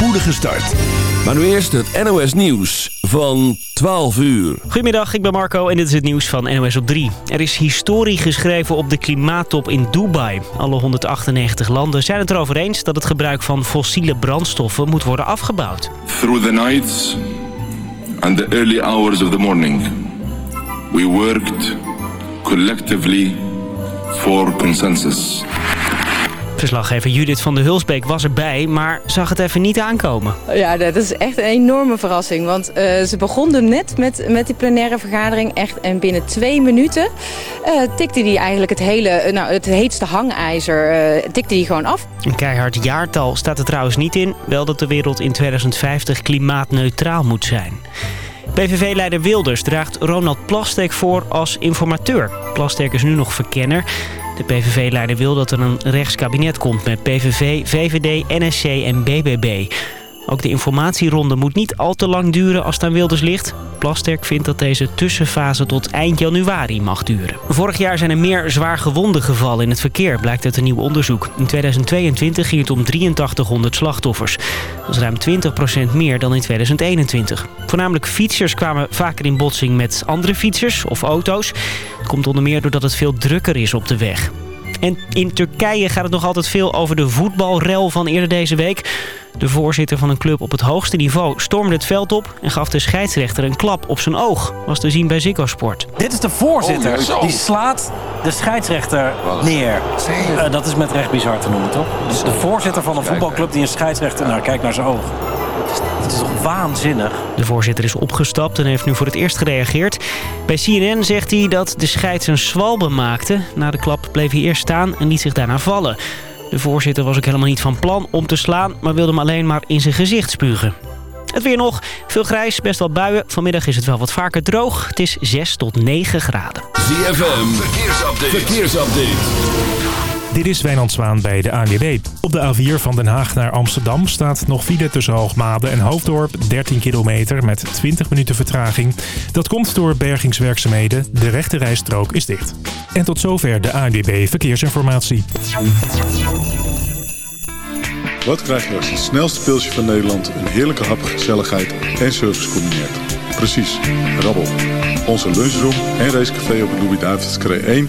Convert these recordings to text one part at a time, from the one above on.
spoedige start. Maar nu eerst het NOS Nieuws van 12 uur. Goedemiddag, ik ben Marco en dit is het nieuws van NOS op 3. Er is historie geschreven op de klimaattop in Dubai. Alle 198 landen zijn het erover eens dat het gebruik van fossiele brandstoffen moet worden afgebouwd. Through the nights and the early hours of the morning, we worked collectively for consensus. Verslaggever Judith van der Hulsbeek was erbij, maar zag het even niet aankomen. Ja, dat is echt een enorme verrassing. Want uh, ze begonnen net met, met die plenaire vergadering. Echt, en binnen twee minuten uh, tikte die eigenlijk het, hele, uh, nou, het heetste hangijzer tikte die gewoon af. Een keihard jaartal staat er trouwens niet in. Wel dat de wereld in 2050 klimaatneutraal moet zijn. PVV-leider Wilders draagt Ronald Plasterk voor als informateur. Plasterk is nu nog verkenner. De PVV-leider wil dat er een rechtskabinet komt met PVV, VVD, NSC en BBB. Ook de informatieronde moet niet al te lang duren als het aan Wilders ligt. Plasterk vindt dat deze tussenfase tot eind januari mag duren. Vorig jaar zijn er meer zwaar gewonden gevallen in het verkeer, blijkt uit een nieuw onderzoek. In 2022 ging het om 8300 slachtoffers. Dat is ruim 20% meer dan in 2021. Voornamelijk fietsers kwamen vaker in botsing met andere fietsers of auto's. Het komt onder meer doordat het veel drukker is op de weg. En in Turkije gaat het nog altijd veel over de voetbalrel van eerder deze week. De voorzitter van een club op het hoogste niveau stormde het veld op... en gaf de scheidsrechter een klap op zijn oog. Was te zien bij Ziggo Sport. Dit is de voorzitter. Oh, die slaat de scheidsrechter neer. Uh, dat is met recht bizar te noemen, toch? Dus de voorzitter van een voetbalclub die een scheidsrechter... Nou, kijk naar zijn oog. Het is toch waanzinnig? De voorzitter is opgestapt en heeft nu voor het eerst gereageerd. Bij CNN zegt hij dat de scheids een zwalbe maakte. Na de klap bleef hij eerst staan en liet zich daarna vallen. De voorzitter was ook helemaal niet van plan om te slaan... maar wilde hem alleen maar in zijn gezicht spugen. Het weer nog. Veel grijs, best wel buien. Vanmiddag is het wel wat vaker droog. Het is 6 tot 9 graden. ZFM, verkeersupdate. verkeersupdate. Dit is Wijnand Zwaan bij de ANWB. Op de A4 van Den Haag naar Amsterdam staat nog file tussen Hoogmade en Hoofddorp. 13 kilometer met 20 minuten vertraging. Dat komt door bergingswerkzaamheden. De rechte rijstrook is dicht. En tot zover de ANWB Verkeersinformatie. Wat krijg je als het snelste pilsje van Nederland... een heerlijke hap, gezelligheid en service combineert? Precies, rabbel. Onze lunchroom en racecafé op het Louis-David's 1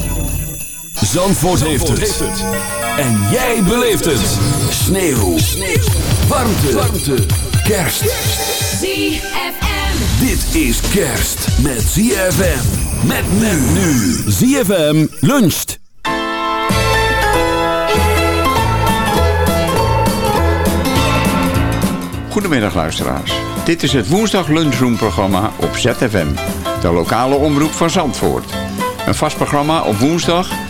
Zandvoort, heeft, het. En jij beleeft het. Sneeuw. Sneeuw. Warmte. Warmte. Kerst. ZFM. Dit is kerst met ZFM. Met men nu. ZFM luncht. Goedemiddag luisteraars. Dit is het woensdag lunchroom programma op ZFM. De lokale omroep van Zandvoort. Een vast programma op woensdag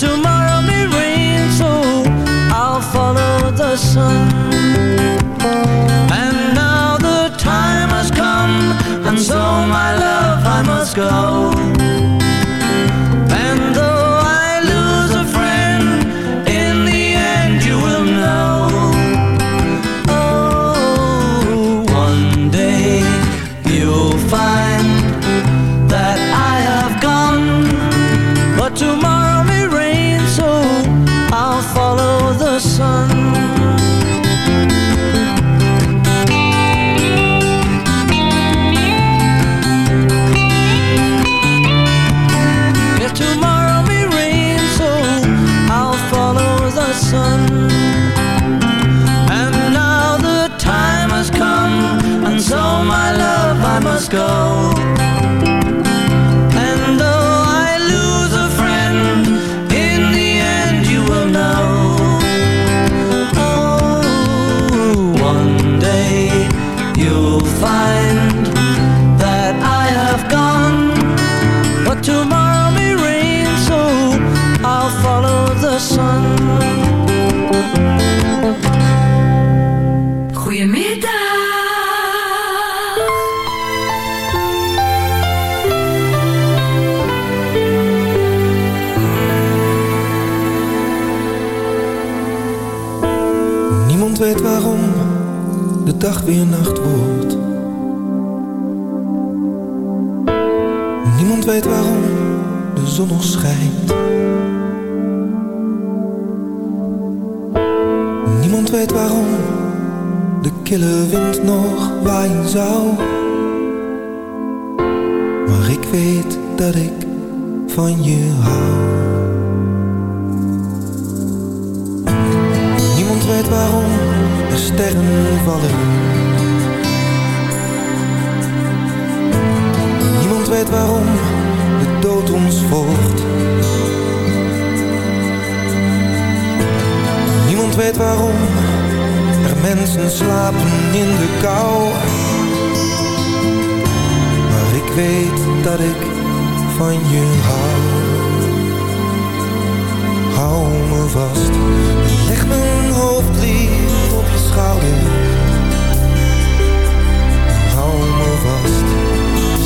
Tomorrow may rain So I'll follow the sun. And now the time has come And so my love I must go sun. Goedemiddag. Niemand weet waarom de dag weer nacht wordt. Niemand weet waarom de zon nog schijnt. Niemand weet waarom de kille wind nog waaien zou. Maar ik weet dat ik van je hou. Niemand weet waarom er sterren vallen. Niemand weet waarom de dood ons volgt. Niemand weet waarom mensen slapen in de kou. Maar ik weet dat ik van je hou. Hou me vast, leg mijn hoofd lief op je schouder. Hou me vast,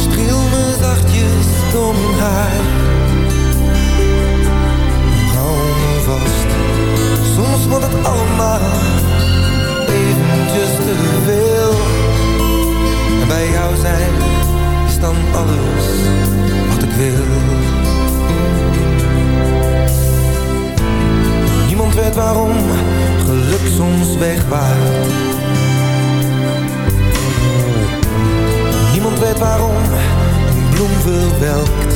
streel me zachtjes door mijn haar. Hou me vast, soms wordt het allemaal eventjes te veel. En bij jou zijn is dan alles wat ik wil. Niemand weet waarom geluk soms wegwaait. Niemand weet waarom een bloem verwelkt.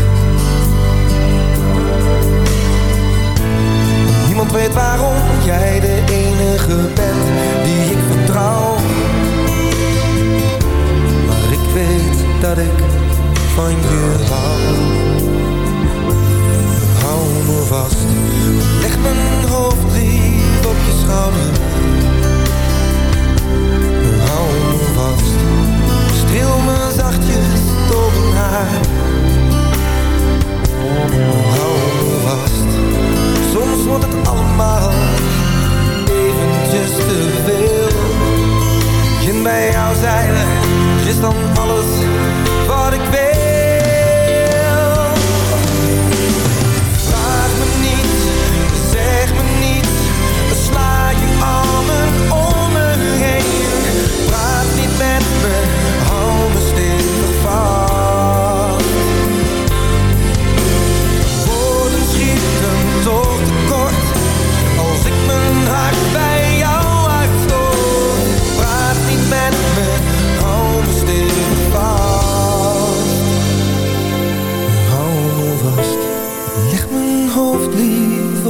Niemand weet waarom jij de enige bent die ik Maar ik weet dat ik van je hou. Hou me vast, leg mijn hoofd lief op je schouder. Hou me vast, streel me zachtjes door mijn haar. Hou me vast, soms wordt het allemaal eventjes te veel. En bij jou zijn is dan alles wat ik wil. Vraag me niet, zeg me niet, sla je armen om me heen. Praat niet met me, hou me stevig vast.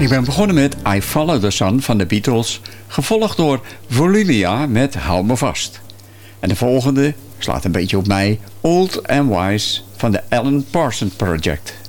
Ik ben begonnen met I Follow the Sun van de Beatles, gevolgd door Volilia met Hou me vast. En de volgende slaat een beetje op mij, Old and Wise van de Alan Parsons Project.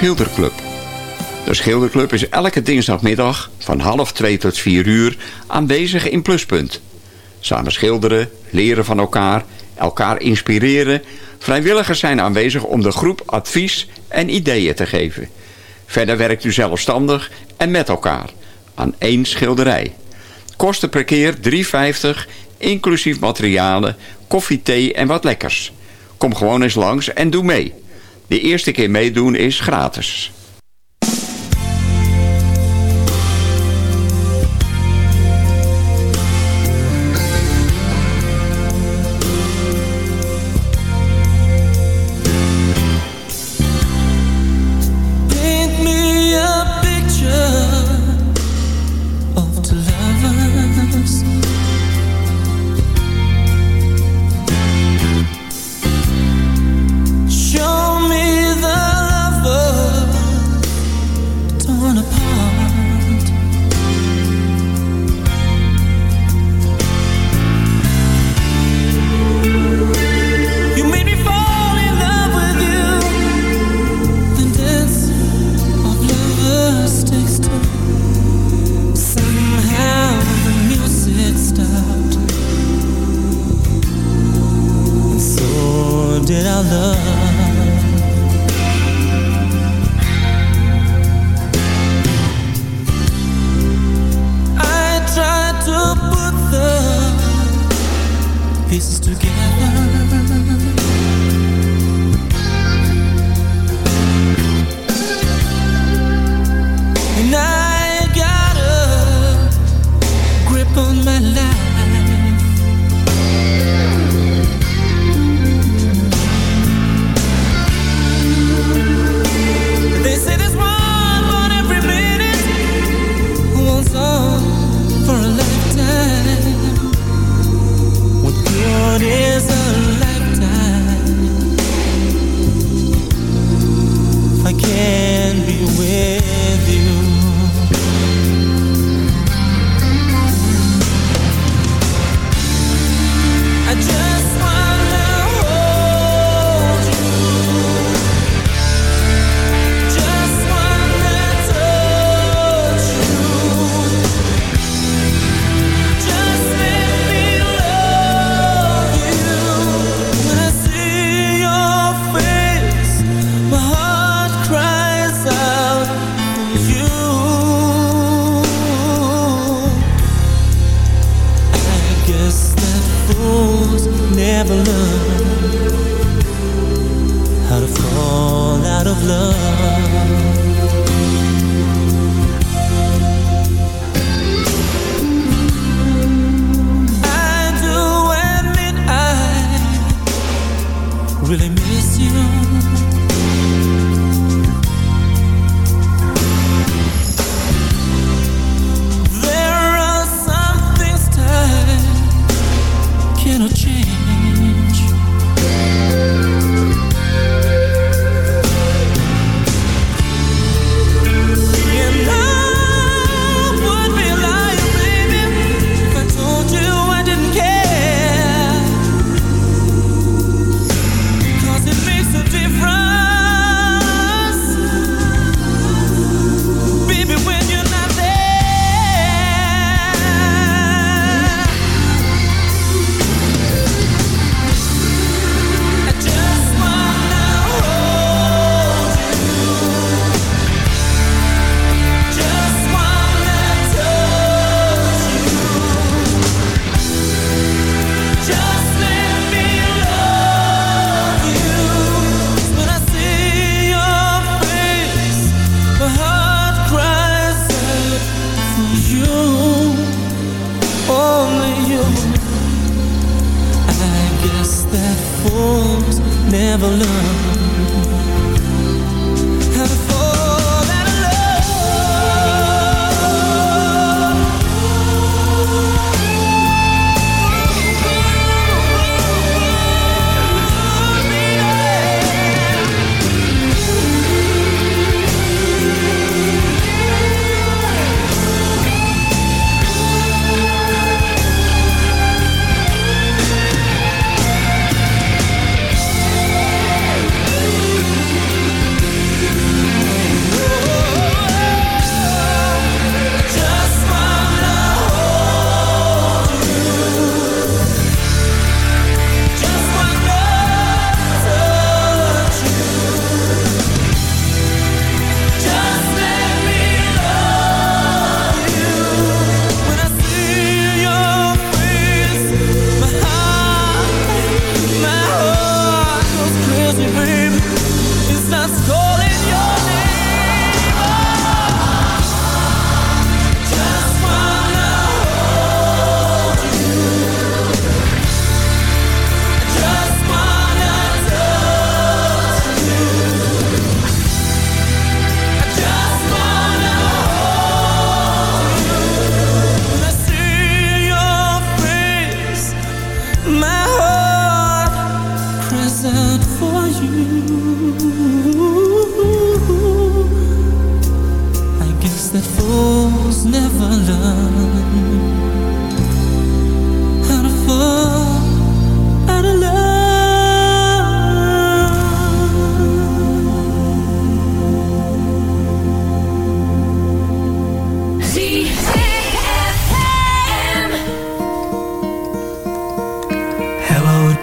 Schilderclub. De Schilderclub is elke dinsdagmiddag van half twee tot vier uur aanwezig in Pluspunt. Samen schilderen, leren van elkaar, elkaar inspireren. Vrijwilligers zijn aanwezig om de groep advies en ideeën te geven. Verder werkt u zelfstandig en met elkaar aan één schilderij. Kosten per keer 3,50, inclusief materialen, koffie, thee en wat lekkers. Kom gewoon eens langs en doe mee. De eerste keer meedoen is gratis.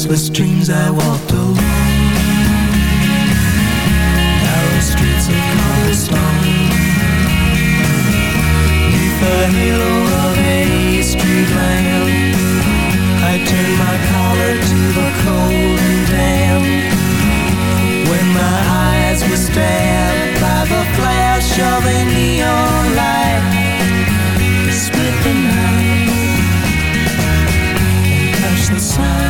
restless dreams I walked alone, narrow streets of cobblestone. Neath the halo of a street lamp, I turned my collar to the cold and damp. When my eyes were stabbed by the flash of a neon light split the night and touched the sound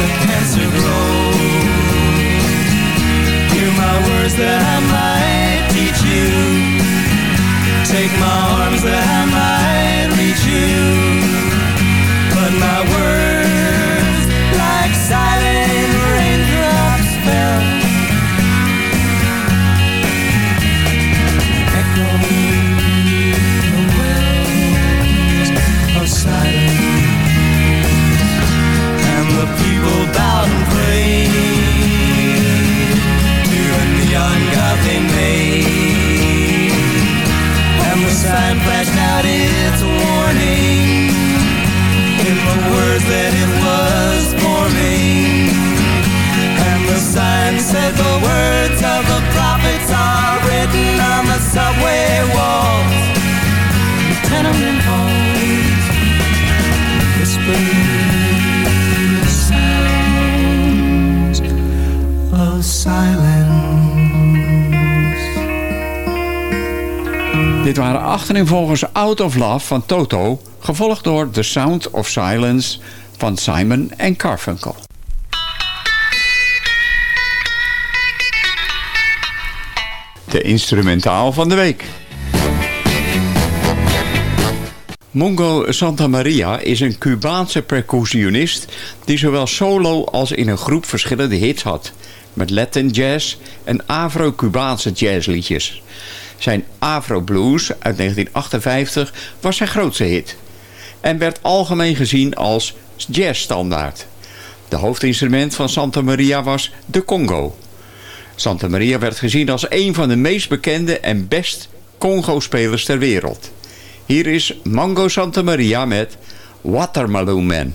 the cancer grow. Hear my words that I might teach you. Take my Dit waren achterin Out of Love van Toto, gevolgd door The Sound of Silence van Simon en Carfunkel. De instrumentaal van de week. Mongo Santa Maria is een Cubaanse percussionist die zowel solo als in een groep verschillende hits had. Met Latin jazz en Afro-Cubaanse jazzliedjes. Zijn Afro Blues uit 1958 was zijn grootste hit. En werd algemeen gezien als jazzstandaard. De hoofdinstrument van Santa Maria was de Congo. Santa Maria werd gezien als een van de meest bekende en best Congo-spelers ter wereld. Hier is Mango Santa Maria met Watermelon Man.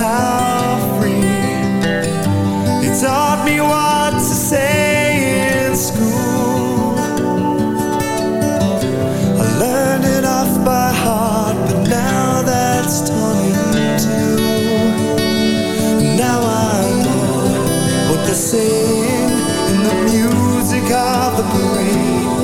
how free. Taught me what to say in school. I learned it off by heart But now that's torn in two. Now I know what they're saying In the music of the brain.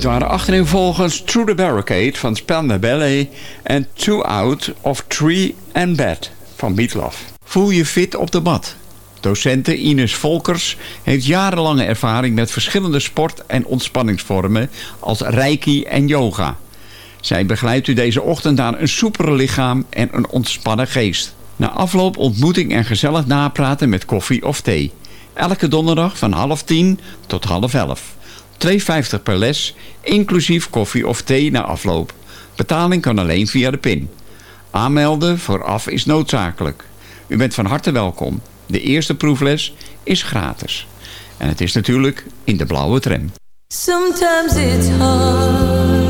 Dit waren achtereenvolgens Through the Barricade van Spandau Ballet en Two Out of Tree and Bed van Beatloff. Voel je fit op de mat? Docente Ines Volkers heeft jarenlange ervaring met verschillende sport- en ontspanningsvormen als reiki en yoga. Zij begeleidt u deze ochtend naar een soepere lichaam en een ontspannen geest. Na afloop ontmoeting en gezellig napraten met koffie of thee. Elke donderdag van half tien tot half elf. 2,50 per les, inclusief koffie of thee na afloop. Betaling kan alleen via de PIN. Aanmelden vooraf is noodzakelijk. U bent van harte welkom. De eerste proefles is gratis. En het is natuurlijk in de blauwe tram. Sometimes hard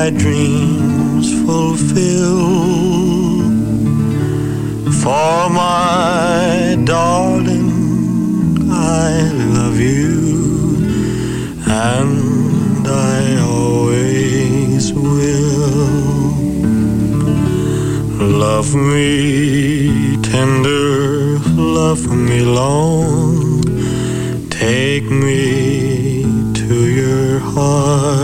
My dreams fulfill. For my darling, I love you, and I always will. Love me tender, love me long, take me to your heart.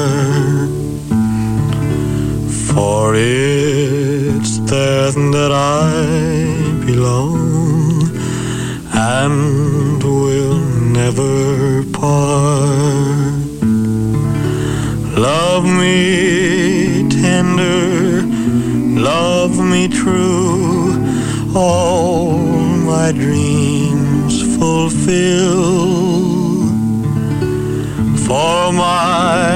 For it's there that I belong and will never part. Love me tender, love me true, all my dreams fulfill. For my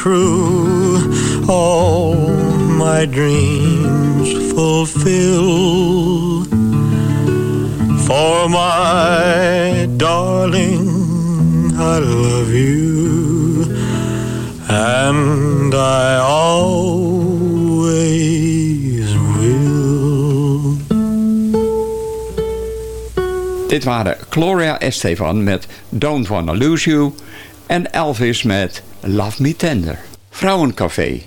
true, all my dreams fulfill. For my darling, I love you, and I always will. Dit waren Gloria Estefan met Don't Wanna Lose You en Elvis met Love Me Tender. Vrouwencafé.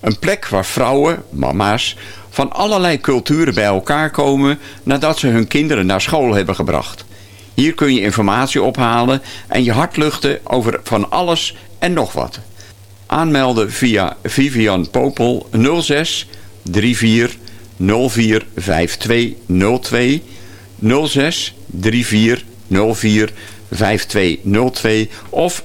Een plek waar vrouwen, mama's, van allerlei culturen bij elkaar komen nadat ze hun kinderen naar school hebben gebracht. Hier kun je informatie ophalen en je hart luchten over van alles en nog wat. Aanmelden via Vivian Popel 06 34 04 5202 06 34 04 5202 of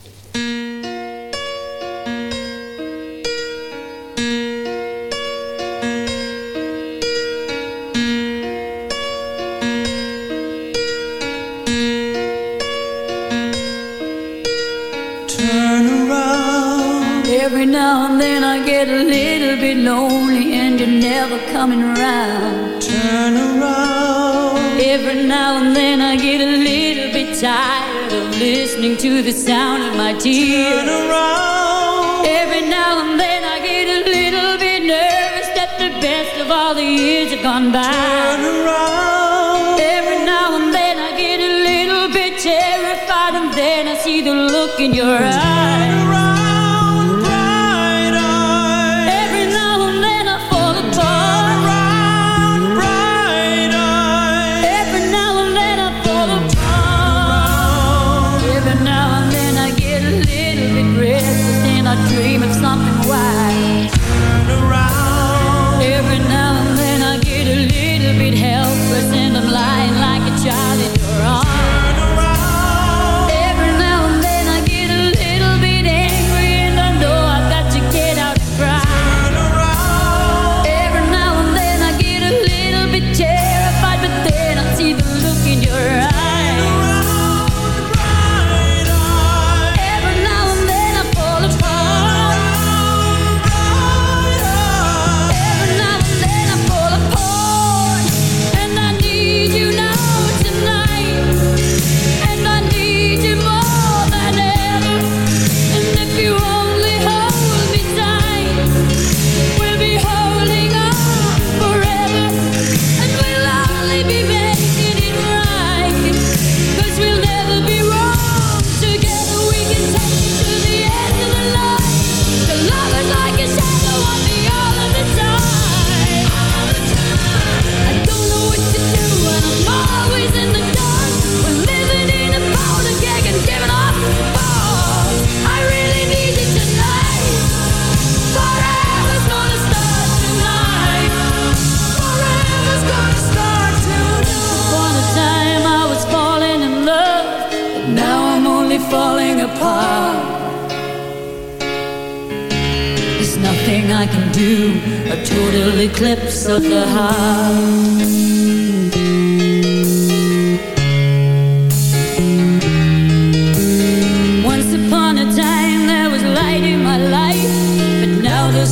lonely and you're never coming around. Turn around. Every now and then I get a little bit tired of listening to the sound of my tears. Turn around. Every now and then I get a little bit nervous that the best of all the years have gone by. Turn around. Every now and then I get a little bit terrified and then I see the look in your eyes.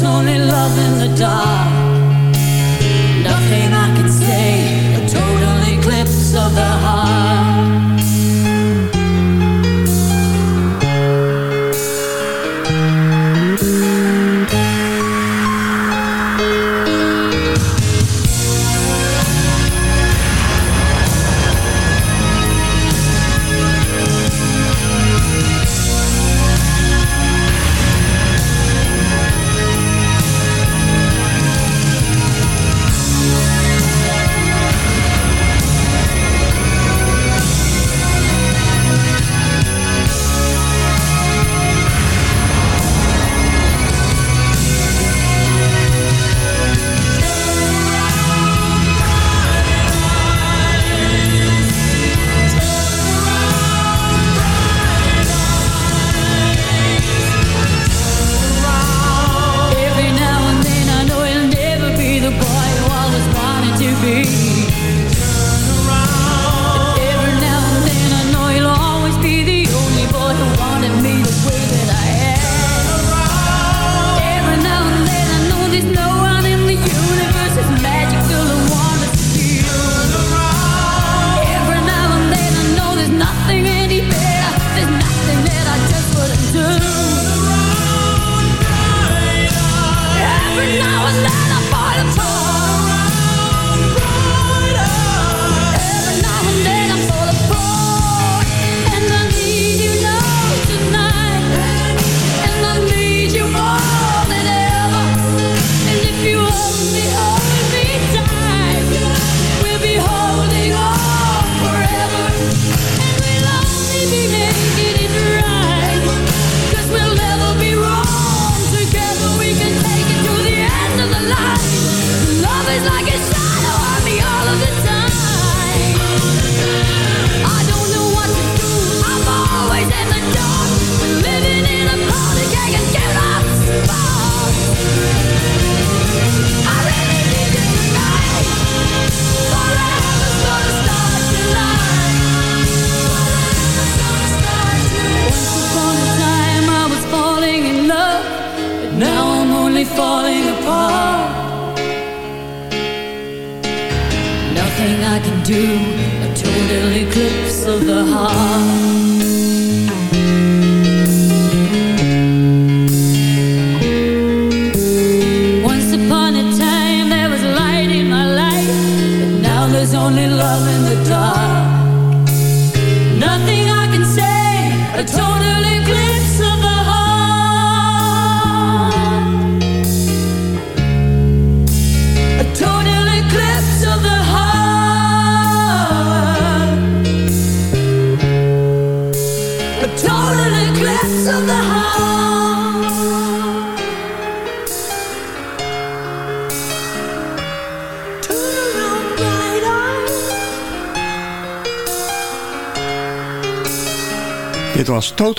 Now there's only love in the dark.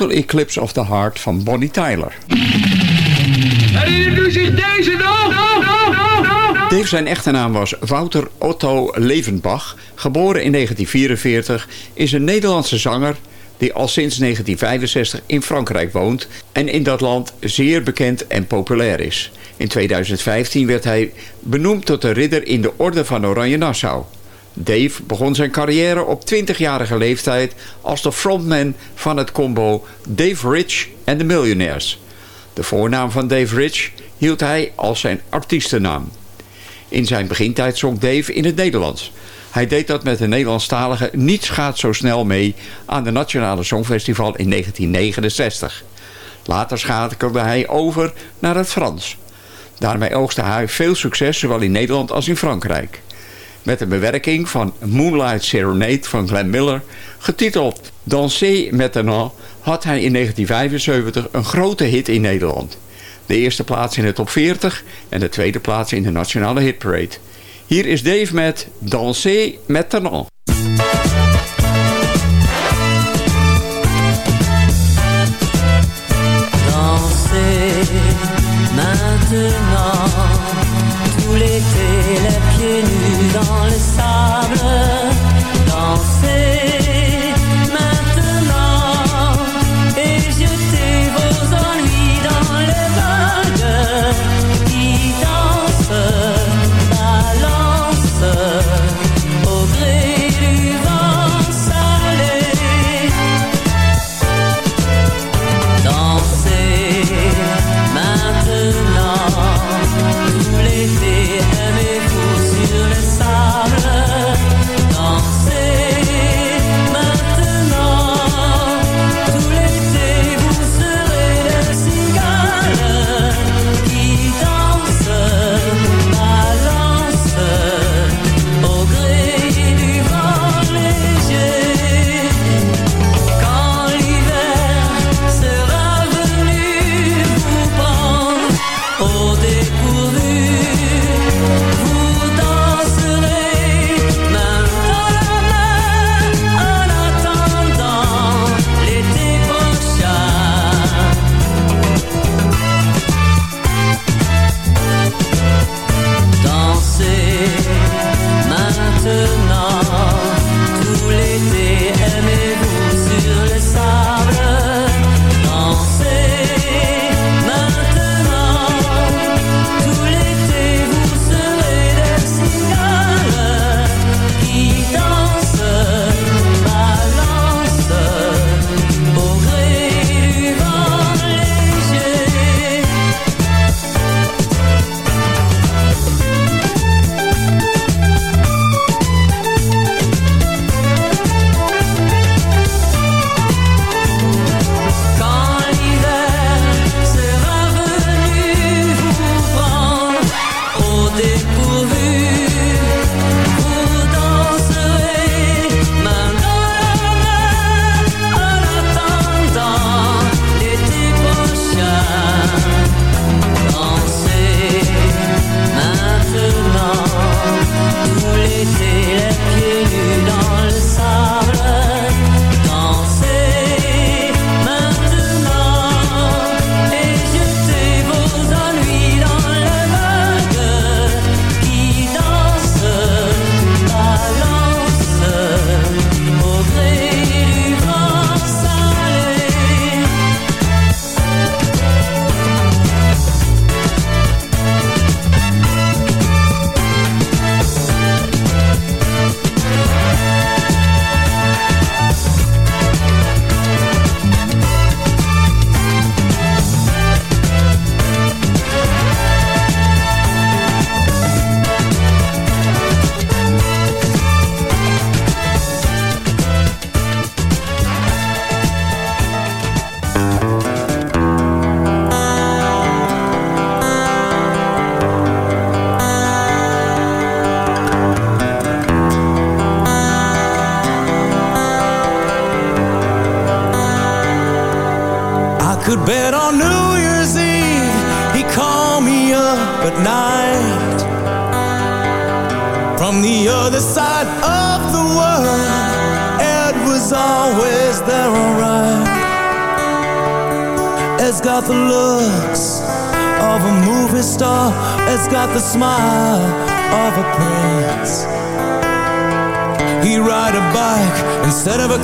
Total Eclipse of the Heart van Bonnie Tyler. Herinnert u zich deze nog? Dave zijn echte naam was Wouter Otto Levenbach. Geboren in 1944 is een Nederlandse zanger die al sinds 1965 in Frankrijk woont en in dat land zeer bekend en populair is. In 2015 werd hij benoemd tot de ridder in de Orde van Oranje Nassau. Dave begon zijn carrière op 20-jarige leeftijd als de frontman van het combo Dave Rich and the Millionaires. De voornaam van Dave Rich hield hij als zijn artiestennaam. In zijn begintijd zong Dave in het Nederlands. Hij deed dat met de Nederlandstalige Niets gaat zo snel mee aan de Nationale Songfestival in 1969. Later schakelde hij over naar het Frans. Daarmee oogste hij veel succes zowel in Nederland als in Frankrijk. Met een bewerking van Moonlight Serenade van Glenn Miller, getiteld Danser maintenant, had hij in 1975 een grote hit in Nederland. De eerste plaats in de top 40 en de tweede plaats in de nationale hitparade. Hier is Dave met Danser maintenant.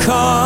call